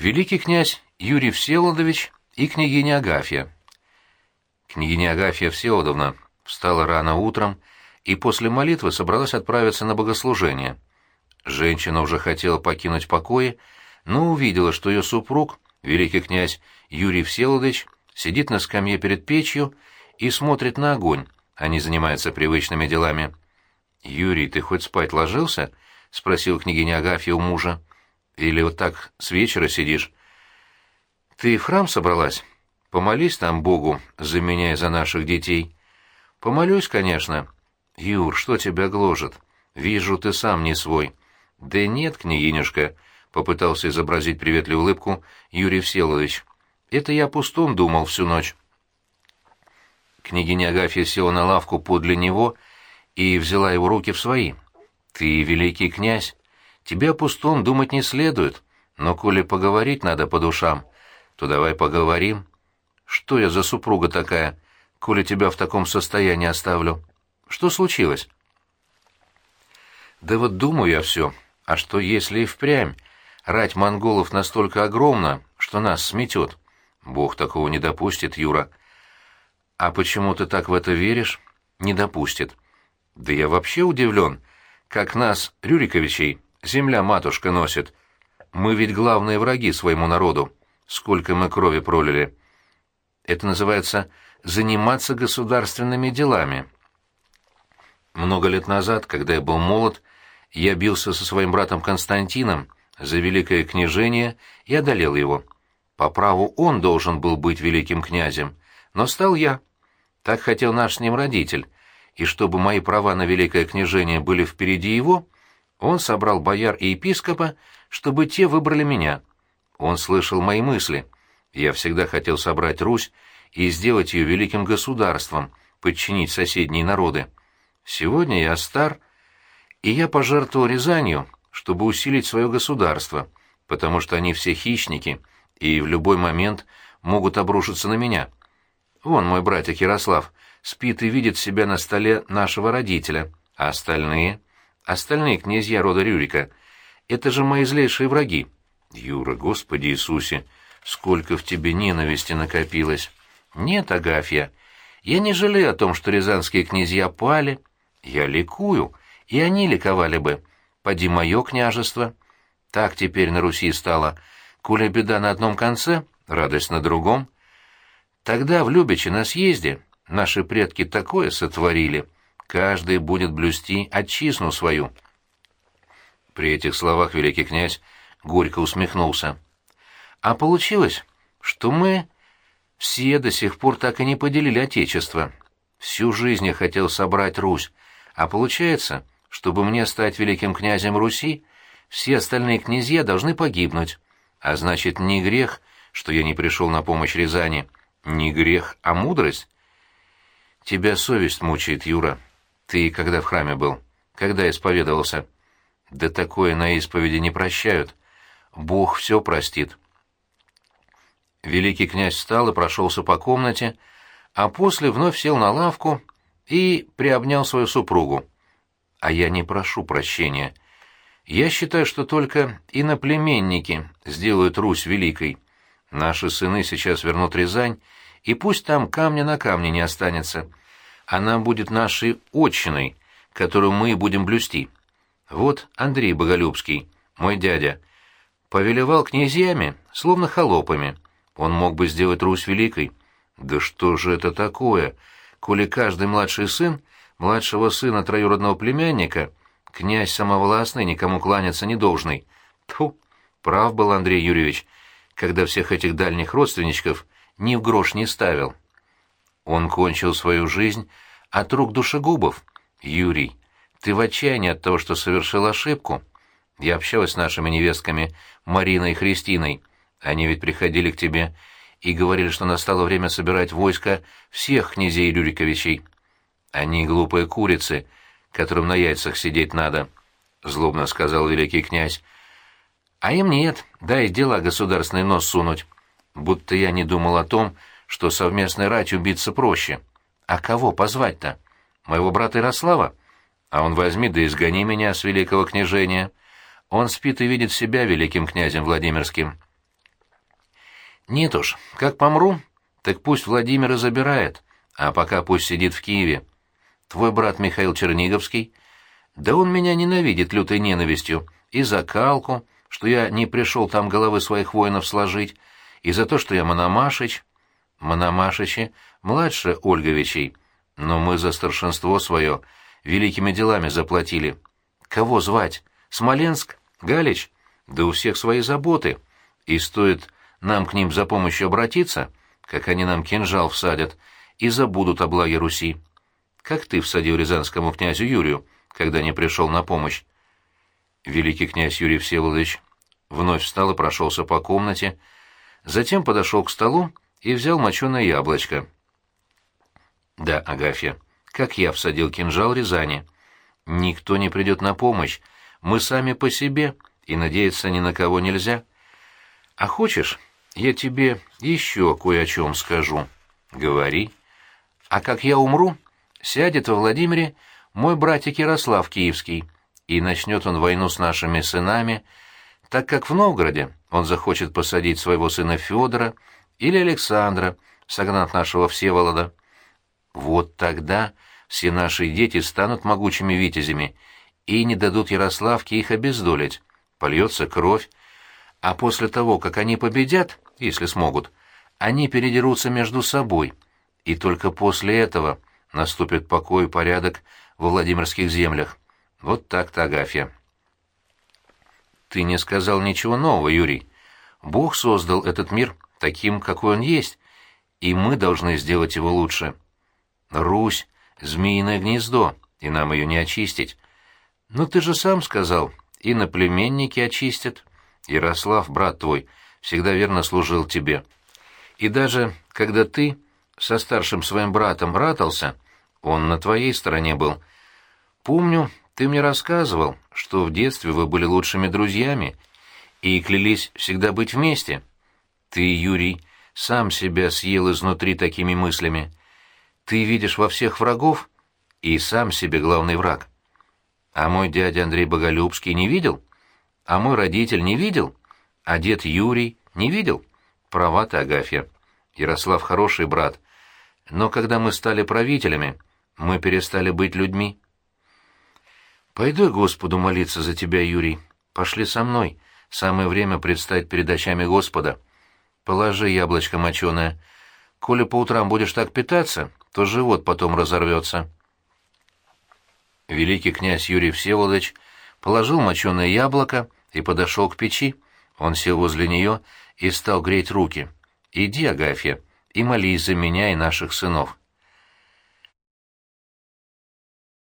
великий князь Юрий Всеволодович и княгиня Агафья. Княгиня Агафья Всеволодовна встала рано утром и после молитвы собралась отправиться на богослужение. Женщина уже хотела покинуть покои, но увидела, что ее супруг, великий князь Юрий Всеволодович, сидит на скамье перед печью и смотрит на огонь, а не занимается привычными делами. «Юрий, ты хоть спать ложился?» — спросил княгиня Агафья у мужа. «Или вот так с вечера сидишь?» «Ты в храм собралась? Помолись там Богу за меня и за наших детей». «Помолюсь, конечно». «Юр, что тебя гложет? Вижу, ты сам не свой». «Да нет, княгинюшка», — попытался изобразить приветливую улыбку Юрий Всеволодович. «Это я пустом думал всю ночь». Княгиня Агафья села на лавку подле него и взяла его руки в свои. «Ты великий князь. Тебе о пустом думать не следует, но коли поговорить надо по душам, то давай поговорим. Что я за супруга такая, коли тебя в таком состоянии оставлю? Что случилось?» «Да вот думаю я все. А что если и впрямь? Рать монголов настолько огромна, что нас сметет. Бог такого не допустит, Юра». «А почему ты так в это веришь?» «Не допустит». «Да я вообще удивлен, как нас, Рюриковичей, земля-матушка носит. Мы ведь главные враги своему народу. Сколько мы крови пролили. Это называется «заниматься государственными делами». Много лет назад, когда я был молод, я бился со своим братом Константином за великое княжение и одолел его. По праву он должен был быть великим князем, но стал я. Так хотел наш с ним родитель, и чтобы мои права на великое княжение были впереди его, он собрал бояр и епископа, чтобы те выбрали меня. Он слышал мои мысли. Я всегда хотел собрать Русь и сделать ее великим государством, подчинить соседние народы. Сегодня я стар, и я пожертвовал Рязанью, чтобы усилить свое государство, потому что они все хищники и в любой момент могут обрушиться на меня». Вон мой братик Ярослав спит и видит себя на столе нашего родителя, а остальные... Остальные князья рода Рюрика — это же мои злейшие враги. Юра, Господи Иисусе, сколько в тебе ненависти накопилось. Нет, Агафья, я не жалею о том, что рязанские князья пали. Я ликую, и они ликовали бы. Поди мое княжество. Так теперь на Руси стало. Коля беда на одном конце, радость на другом — Тогда в Любиче на съезде наши предки такое сотворили. Каждый будет блюсти отчизну свою. При этих словах великий князь горько усмехнулся. А получилось, что мы все до сих пор так и не поделили отечество. Всю жизнь я хотел собрать Русь, а получается, чтобы мне стать великим князем Руси, все остальные князья должны погибнуть. А значит, не грех, что я не пришел на помощь Рязани. Не грех, а мудрость? Тебя совесть мучает, Юра. Ты когда в храме был? Когда исповедовался? Да такое на исповеди не прощают. Бог все простит. Великий князь встал и прошелся по комнате, а после вновь сел на лавку и приобнял свою супругу. А я не прошу прощения. Я считаю, что только иноплеменники сделают Русь великой. Наши сыны сейчас вернут Рязань, и пусть там камня на камне не останется. Она будет нашей отчиной, которую мы будем блюсти. Вот Андрей Боголюбский, мой дядя, повелевал князьями, словно холопами. Он мог бы сделать Русь великой. Да что же это такое, коли каждый младший сын младшего сына троюродного племянника, князь самовластный, никому кланяться не должный. Тьфу, прав был Андрей Юрьевич, когда всех этих дальних родственничков ни в грош не ставил. Он кончил свою жизнь от рук душегубов. Юрий, ты в отчаянии от того, что совершил ошибку. Я общалась с нашими невестками Мариной и Христиной. Они ведь приходили к тебе и говорили, что настало время собирать войско всех князей Рюриковичей. Они глупые курицы, которым на яйцах сидеть надо, — злобно сказал великий князь. А им нет, дай дела государственный нос сунуть. Будто я не думал о том, что совместной ратью биться проще. А кого позвать-то? Моего брата Ярослава? А он возьми да изгони меня с великого княжения. Он спит и видит себя великим князем Владимирским. Нет уж, как помру, так пусть Владимир и забирает, а пока пусть сидит в Киеве. Твой брат Михаил Черниговский, да он меня ненавидит лютой ненавистью и за калку, что я не пришел там головы своих воинов сложить, и за то, что я Мономашич. Мономашичи младше Ольговичей, но мы за старшинство свое великими делами заплатили. Кого звать? Смоленск? Галич? Да у всех свои заботы. И стоит нам к ним за помощью обратиться, как они нам кинжал всадят, и забудут о благе Руси. Как ты всадил рязанскому князю Юрию, когда не пришел на помощь? Великий князь Юрий Всеволодович вновь встал и прошелся по комнате, затем подошел к столу и взял моченое яблочко. Да, Агафья, как я всадил кинжал Рязани. Никто не придет на помощь, мы сами по себе, и надеяться ни на кого нельзя. А хочешь, я тебе еще кое о чем скажу? Говори. А как я умру, сядет во Владимире мой братик Ярослав Киевский, и начнет он войну с нашими сынами, так как в Новгороде он захочет посадить своего сына Федора или Александра, согнав нашего Всеволода. Вот тогда все наши дети станут могучими витязями и не дадут Ярославке их обездолить. Польется кровь, а после того, как они победят, если смогут, они передерутся между собой, и только после этого наступит покой и порядок во Владимирских землях. Вот так-то, Агафья. Ты не сказал ничего нового, Юрий. Бог создал этот мир таким, какой он есть, и мы должны сделать его лучше. Русь — змеиное гнездо, и нам ее не очистить. Но ты же сам сказал, и наплеменники очистят. Ярослав, брат твой, всегда верно служил тебе. И даже когда ты со старшим своим братом ратался, он на твоей стороне был. Помню, ты мне рассказывал, что в детстве вы были лучшими друзьями и клялись всегда быть вместе. Ты, Юрий, сам себя съел изнутри такими мыслями. Ты видишь во всех врагов и сам себе главный враг. А мой дядя Андрей Боголюбский не видел? А мой родитель не видел? А дед Юрий не видел? Права ты, Агафья. Ярослав хороший брат. Но когда мы стали правителями, мы перестали быть людьми. Пойду Господу молиться за тебя, Юрий. Пошли со мной. Самое время предстать перед очами Господа. Положи яблочко моченое. Коли по утрам будешь так питаться, то живот потом разорвется. Великий князь Юрий Всеволодович положил моченое яблоко и подошел к печи. Он сел возле нее и стал греть руки. «Иди, Агафья, и молись за меня и наших сынов».